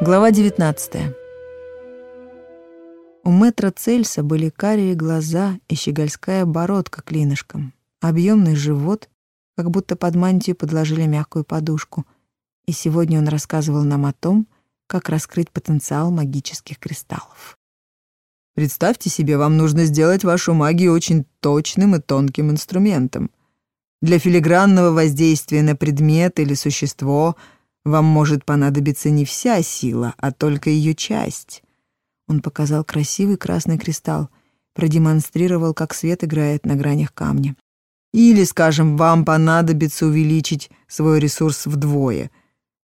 Глава 19. У мэтра Цельса были карие глаза и щегольская бородка клинышком, объемный живот, как будто под мантию подложили мягкую подушку. И сегодня он рассказывал нам о том, как раскрыть потенциал магических кристаллов. Представьте себе, вам нужно сделать вашу магию очень точным и тонким инструментом. Для филигранного воздействия на предмет или существо вам может понадобиться не вся сила, а только ее часть. Он показал красивый красный кристалл, продемонстрировал, как свет играет на гранях камня. Или, скажем, вам понадобится увеличить свой ресурс вдвое.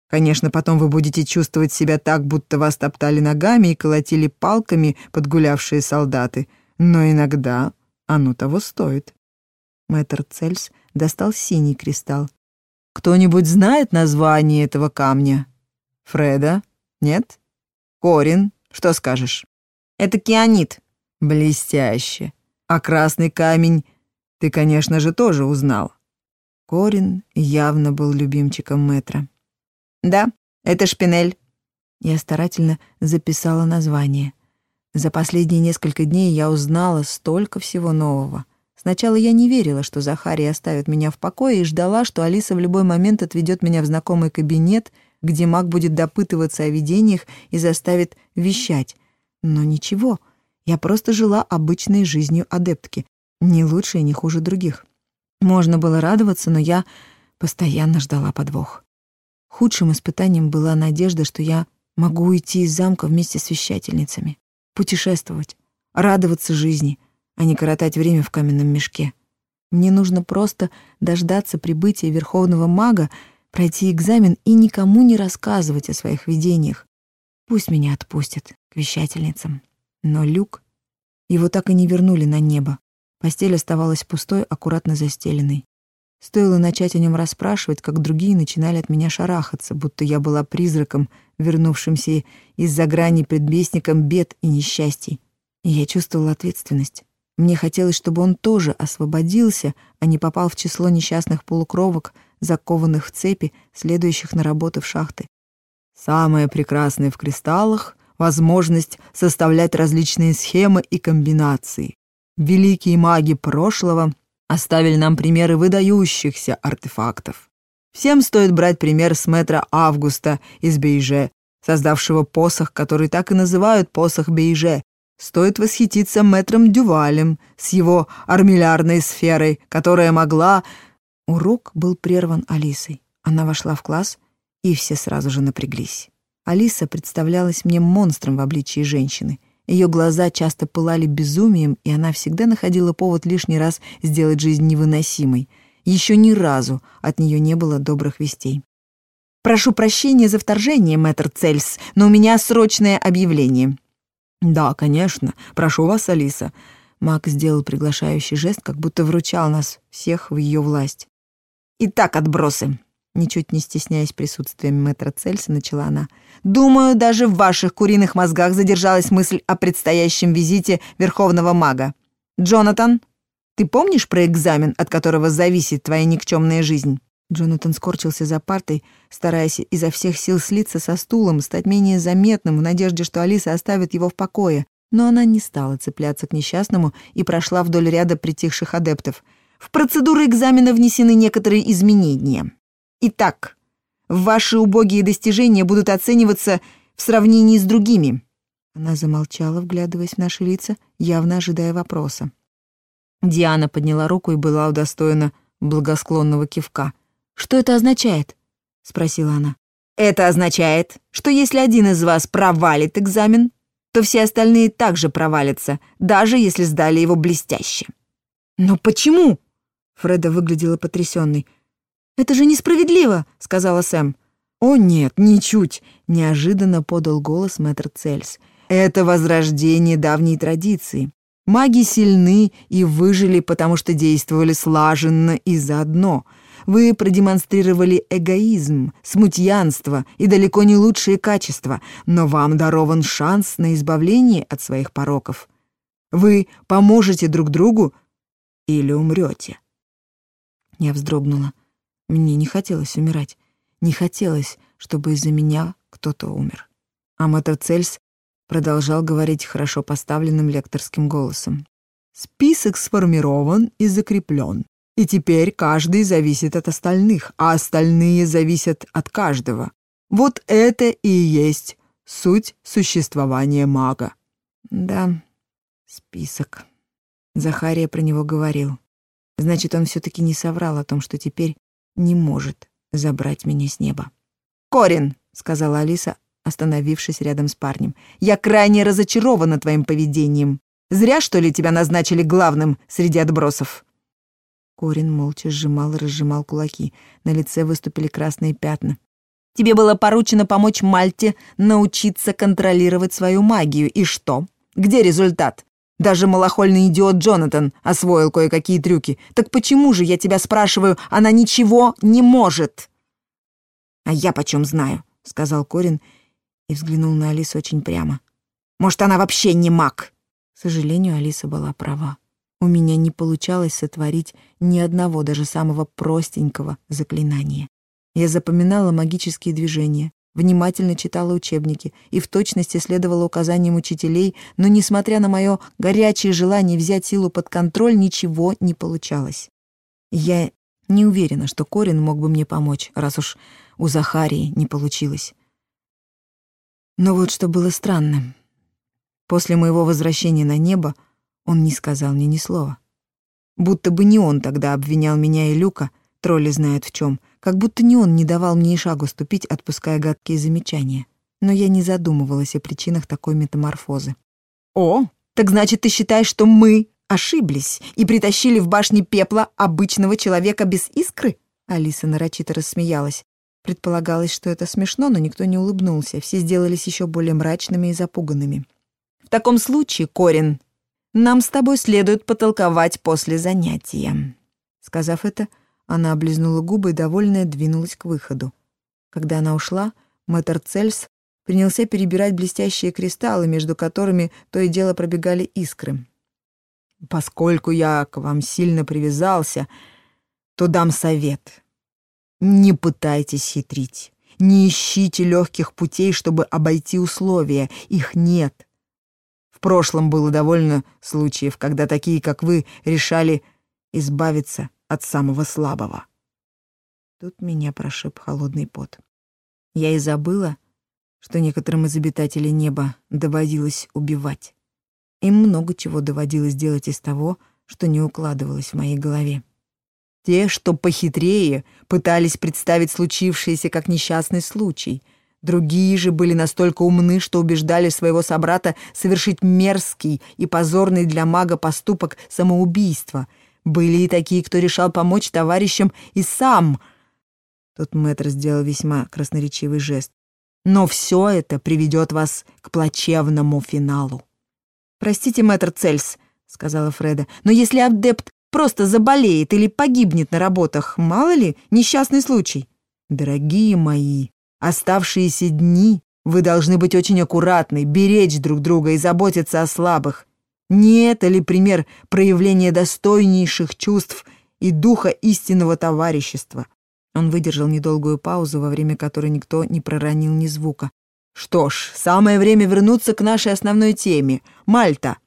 Конечно, потом вы будете чувствовать себя так, будто вас топтали ногами и колотили палками подгулявшие солдаты, но иногда оно того стоит. Мэтр Цельс достал синий кристалл. «Кто-нибудь знает название этого камня? Фреда? Нет? Корин?» Что скажешь? Это кианит. Блестяще. А красный камень ты, конечно же, тоже узнал. Корин явно был любимчиком Метра. Да, это шпинель. Я старательно записала название. За последние несколько дней я узнала столько всего нового. Сначала я не верила, что Захарий оставит меня в покое, и ждала, что Алиса в любой момент отведет меня в знакомый кабинет — где маг будет допытываться о видениях и заставит вещать. Но ничего, я просто жила обычной жизнью адептки, не лучше и не хуже других. Можно было радоваться, но я постоянно ждала подвох. Худшим испытанием была надежда, что я могу уйти из замка вместе с вещательницами, путешествовать, радоваться жизни, а не коротать время в каменном мешке. Мне нужно просто дождаться прибытия верховного мага пройти экзамен и никому не рассказывать о своих видениях. Пусть меня отпустят к вещательницам. Но люк... Его так и не вернули на небо. Постель оставалась пустой, аккуратно застеленной. Стоило начать о нем расспрашивать, как другие начинали от меня шарахаться, будто я была призраком, вернувшимся из-за грани предвестником бед и несчастий. И я чувствовала ответственность. Мне хотелось, чтобы он тоже освободился, а не попал в число несчастных полукровок — закованных в цепи, следующих на работу в шахты. Самое прекрасное в кристаллах — возможность составлять различные схемы и комбинации. Великие маги прошлого оставили нам примеры выдающихся артефактов. Всем стоит брать пример с мэтра Августа из Бейже, создавшего посох, который так и называют посох Бейже. Стоит восхититься мэтром Дювалем с его армиллярной сферой, которая могла Урок был прерван Алисой. Она вошла в класс, и все сразу же напряглись. Алиса представлялась мне монстром в обличии женщины. Ее глаза часто пылали безумием, и она всегда находила повод лишний раз сделать жизнь невыносимой. Еще ни разу от нее не было добрых вестей. «Прошу прощения за вторжение, мэтр Цельс, но у меня срочное объявление». «Да, конечно. Прошу вас, Алиса». Мак сделал приглашающий жест, как будто вручал нас всех в ее власть. «Итак, отбросы», — ничуть не стесняясь присутствием мэтра Цельса, начала она. «Думаю, даже в ваших куриных мозгах задержалась мысль о предстоящем визите Верховного Мага. Джонатан, ты помнишь про экзамен, от которого зависит твоя никчемная жизнь?» Джонатан скорчился за партой, стараясь изо всех сил слиться со стулом, стать менее заметным, в надежде, что Алиса оставит его в покое. Но она не стала цепляться к несчастному и прошла вдоль ряда притихших адептов — в процедуру экзамена внесены некоторые изменения. Итак, ваши убогие достижения будут оцениваться в сравнении с другими». Она замолчала, вглядываясь в наши лица, явно ожидая вопроса. Диана подняла руку и была удостоена благосклонного кивка. «Что это означает?» — спросила она. «Это означает, что если один из вас провалит экзамен, то все остальные также провалятся, даже если сдали его блестяще». «Но почему?» Фреда выглядела потрясенной. «Это же несправедливо», — сказала Сэм. «О нет, ничуть», — неожиданно подал голос мэтр Цельс. «Это возрождение давней традиции. Маги сильны и выжили, потому что действовали слаженно и заодно. Вы продемонстрировали эгоизм, смутьянство и далеко не лучшие качества, но вам дарован шанс на избавление от своих пороков. Вы поможете друг другу или умрете». Я вздрогнула. Мне не хотелось умирать. Не хотелось, чтобы из-за меня кто-то умер. А мэтр Цельс продолжал говорить хорошо поставленным лекторским голосом. «Список сформирован и закреплен. И теперь каждый зависит от остальных, а остальные зависят от каждого. Вот это и есть суть существования мага». Да, список. Захария про него говорил. Значит, он все-таки не соврал о том, что теперь не может забрать меня с неба. «Корин», — сказала Алиса, остановившись рядом с парнем, «я крайне разочарована твоим поведением. Зря, что ли, тебя назначили главным среди отбросов?» Корин молча сжимал и разжимал кулаки. На лице выступили красные пятна. «Тебе было поручено помочь Мальте научиться контролировать свою магию. И что? Где результат? Даже малохольный идиот Джонатан освоил кое-какие трюки. Так почему же, я тебя спрашиваю, она ничего не может?» «А я почем знаю?» — сказал Корин и взглянул на Алису очень прямо. «Может, она вообще не маг?» К сожалению, Алиса была права. У меня не получалось сотворить ни одного, даже самого простенького заклинания. Я запоминала магические движения, внимательно читала учебники и в точности следовала указаниям учителей, но, несмотря на мое горячее желание взять силу под контроль, ничего не получалось. Я не уверена, что Корин мог бы мне помочь, раз уж у Захарии не получилось. Но вот что было странным. После моего возвращения на небо он не сказал мне ни слова. Будто бы не он тогда обвинял меня и Люка, тролли знают в чем, как будто не он не давал мне и шагу ступить, отпуская гадкие замечания. Но я не задумывалась о причинах такой метаморфозы. «О, так значит, ты считаешь, что мы ошиблись и притащили в башне пепла обычного человека без искры?» Алиса нарочито рассмеялась. Предполагалось, что это смешно, но никто не улыбнулся. Все сделались еще более мрачными и запуганными. «В таком случае, Корин, нам с тобой следует потолковать после занятия». Сказав это, она облизнула губы и, довольная, двинулась к выходу. Когда она ушла, мэтр Цельс принялся перебирать блестящие кристаллы, между которыми то и дело пробегали искры. «Поскольку я к вам сильно привязался, то дам совет. Не пытайтесь хитрить. Не ищите легких путей, чтобы обойти условия. Их нет. В прошлом было довольно случаев, когда такие, как вы, решали избавиться от самого слабого. Тут меня прошиб холодный пот. Я и забыла, что некоторым из обитателей неба доводилось убивать. Им много чего доводилось делать из того, что не укладывалось в моей голове. Те, что похитрее, пытались представить случившееся как несчастный случай — Другие же были настолько умны, что убеждали своего собрата совершить мерзкий и позорный для мага поступок самоубийства. Были и такие, кто решал помочь товарищам и сам. Тут мэтр сделал весьма красноречивый жест. Но все это приведет вас к плачевному финалу. «Простите, мэтр Цельс», — сказала Фреда, «но если адепт просто заболеет или погибнет на работах, мало ли, несчастный случай». «Дорогие мои», Оставшиеся дни вы должны быть очень аккуратны, беречь друг друга и заботиться о слабых. Не это ли пример проявления достойнейших чувств и духа истинного товарищества? Он выдержал недолгую паузу, во время которой никто не проронил ни звука. Что ж, самое время вернуться к нашей основной теме — Мальта.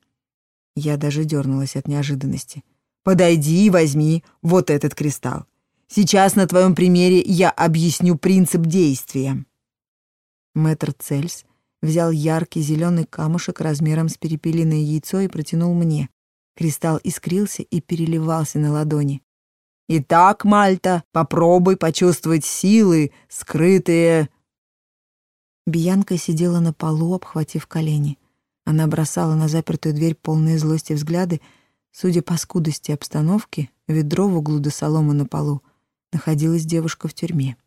Я даже дернулась от неожиданности. Подойди и возьми вот этот кристалл. Сейчас на твоем примере я объясню принцип действия». Мэтр Цельс взял яркий зеленый камушек размером с перепелиное яйцо и протянул мне. Кристалл искрился и переливался на ладони. «Итак, Мальта, попробуй почувствовать силы, скрытые...» Бьянка сидела на полу, обхватив колени. Она бросала на запертую дверь полные злости взгляды. Судя по скудости обстановки, ведро в углу до соломы на полу, находилась девушка в тюрьме.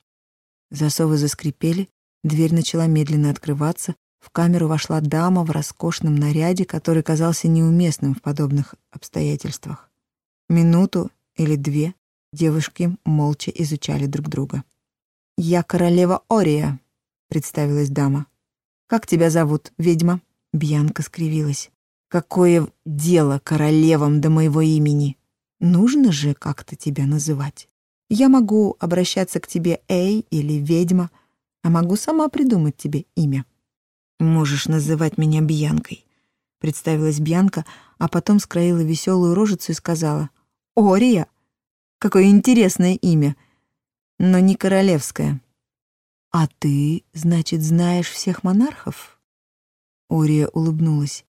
Засовы заскрипели, дверь начала медленно открываться, в камеру вошла дама в роскошном наряде, который казался неуместным в подобных обстоятельствах. Минуту или две девушки молча изучали друг друга. «Я королева Ория», — представилась дама. «Как тебя зовут, ведьма?» Бьянка скривилась. «Какое дело королевам до моего имени? Нужно же как-то тебя называть». Я могу обращаться к тебе Эй или ведьма, а могу сама придумать тебе имя. «Можешь называть меня Бьянкой», — представилась Бьянка, а потом скроила веселую рожицу и сказала. «Ория? Какое интересное имя, но не королевское». «А ты, значит, знаешь всех монархов?» Ория улыбнулась.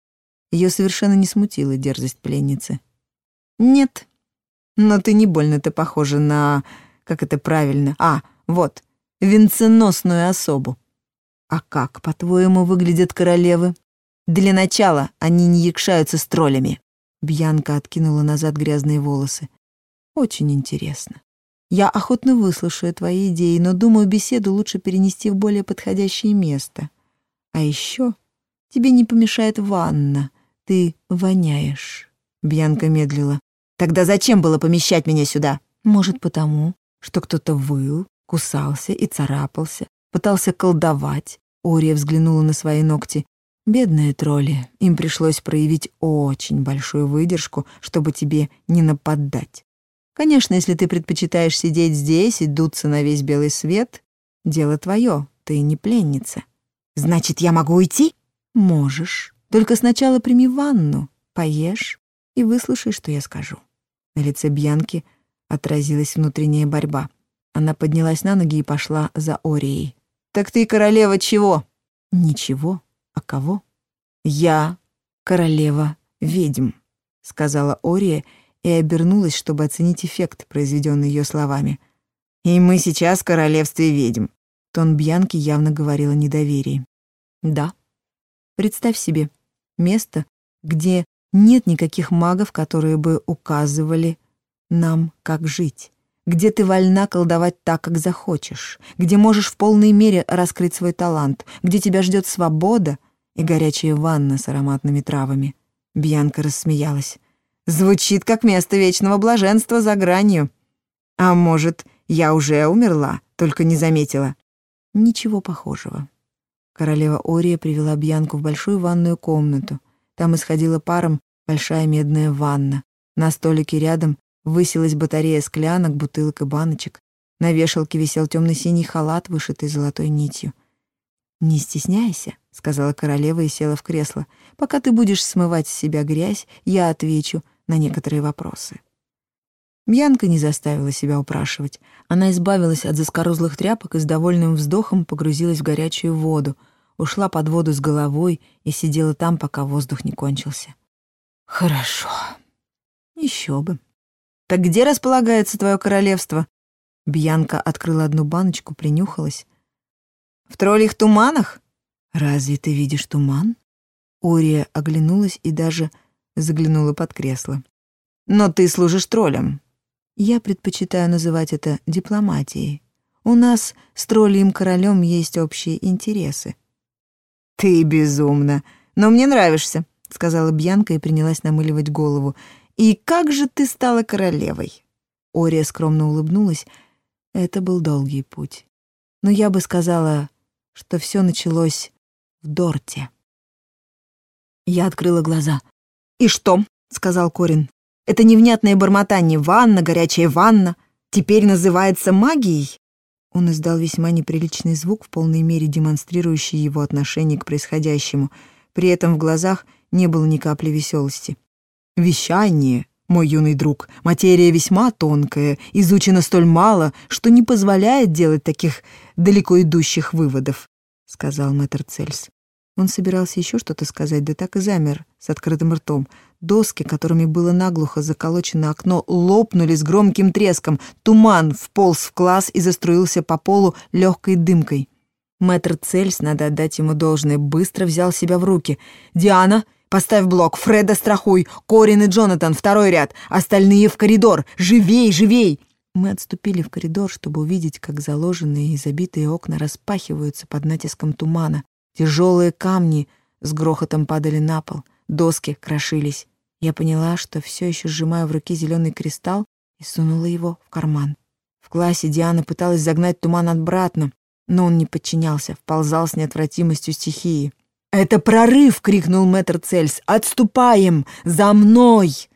Ее совершенно не смутила дерзость пленницы. «Нет, но ты не больно-то похожа на... Как это правильно? А, вот, венценосную особу. А как, по-твоему, выглядят королевы? Для начала они не якшаются с троллями». Бьянка откинула назад грязные волосы. «Очень интересно. Я охотно выслушаю твои идеи, но думаю, беседу лучше перенести в более подходящее место. А еще тебе не помешает ванна. Ты воняешь». Бьянка медлила. «Тогда зачем было помещать меня сюда?» «Может, потому, что кто-то выл, кусался и царапался, пытался колдовать». Ория взглянула на свои ногти. «Бедные тролли, им пришлось проявить очень большую выдержку, чтобы тебе не нападать. Конечно, если ты предпочитаешь сидеть здесь и дуться на весь белый свет, дело твое, ты не пленница. Значит, я могу уйти? Можешь. Только сначала прими ванну, поешь и выслушай, что я скажу. На лице Бьянки отразилась внутренняя борьба. Она поднялась на ноги и пошла за Орией. «Так ты королева чего?» «Ничего. А кого?» «Я королева ведьм», — сказала Ория и обернулась, чтобы оценить эффект, произведенный ее словами. «И мы сейчас в королевстве ведьм». Тон Бьянки явно говорил о недоверии. «Да. Представь себе место, где нет никаких магов, которые бы указывали нам, как жить, где ты вольна колдовать так, как захочешь, где можешь в полной мере раскрыть свой талант, где тебя ждет свобода и горячая ванна с ароматными травами». Бьянка рассмеялась. Звучит как место вечного блаженства за гранью. А может, я уже умерла, только не заметила. Ничего похожего. Королева Ория привела Бьянку в большую ванную комнату. Там исходила паром большая медная ванна. На столике рядом высилась батарея склянок, бутылок и баночек. На вешалке висел темно-синий халат, вышитый золотой нитью. «Не стесняйся», — сказала королева и села в кресло. «Пока ты будешь смывать с себя грязь, я отвечу на некоторые вопросы. Бьянка не заставила себя упрашивать. Она избавилась от заскорузлых тряпок и с довольным вздохом погрузилась в горячую воду, ушла под воду с головой и сидела там, пока воздух не кончился. «Хорошо. Еще бы. Так где располагается твое королевство?» Бьянка открыла одну баночку, принюхалась. «В троллих туманах?» «Разве ты видишь туман?» Ория оглянулась и даже заглянула под кресло. «Но ты служишь троллем». «Я предпочитаю называть это дипломатией. У нас с троллем королем есть общие интересы». «Ты безумна, но мне нравишься», — сказала Бьянка и принялась намыливать голову. «И как же ты стала королевой?» Ория скромно улыбнулась. Это был долгий путь. Но я бы сказала, что все началось в Дорте. Я открыла глаза. «И что?» — сказал Корин. «Это невнятное бормотание «ванна», «горячая ванна» теперь называется магией?» Он издал весьма неприличный звук, в полной мере демонстрирующий его отношение к происходящему. При этом в глазах не было ни капли веселости. «Вещание, мой юный друг, материя весьма тонкая, изучена столь мало, что не позволяет делать таких далеко идущих выводов», — сказал мэтр Цельс. Он собирался еще что-то сказать, да так и замер с открытым ртом. Доски, которыми было наглухо заколочено окно, лопнули с громким треском. Туман вполз в класс и заструился по полу легкой дымкой. Мэтр Цельс, надо отдать ему должное, быстро взял себя в руки. «Диана, поставь блок, Фреда страхуй, Корин и Джонатан, второй ряд, остальные в коридор, живей, живей!» Мы отступили в коридор, чтобы увидеть, как заложенные и забитые окна распахиваются под натиском тумана. Тяжелые камни с грохотом падали на пол, доски крошились. Я поняла, что все еще сжимаю в руке зеленый кристалл и сунула его в карман. В классе Диана пыталась загнать туман обратно, но он не подчинялся, вползал с неотвратимостью стихии. «Это прорыв!» — крикнул мэтр Цельс. «Отступаем! За мной!»